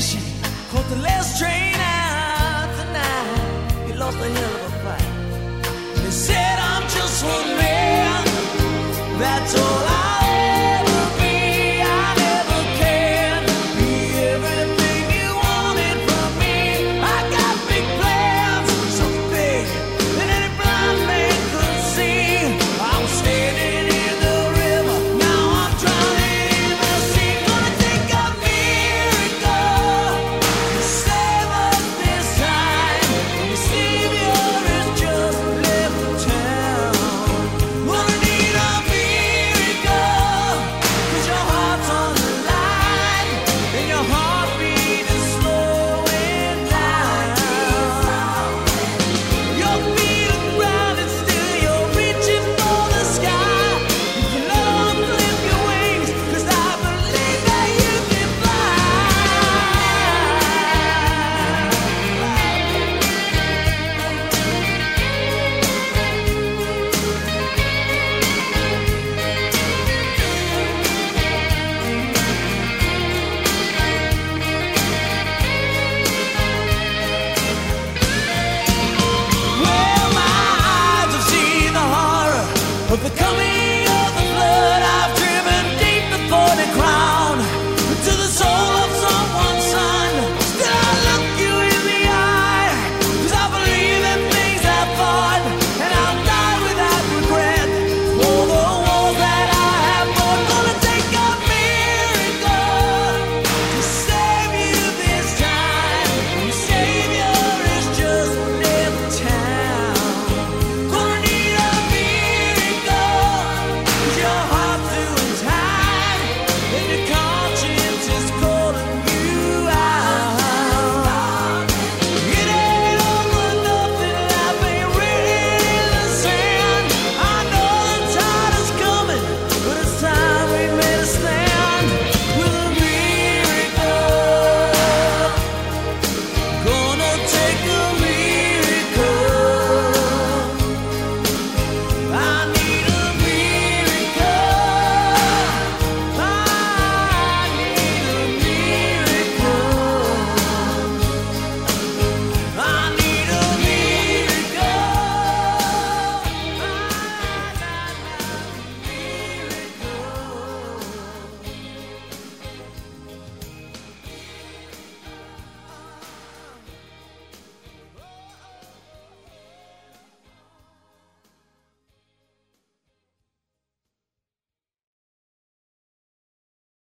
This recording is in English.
station. Caught the last train out tonight. You lost the hell of a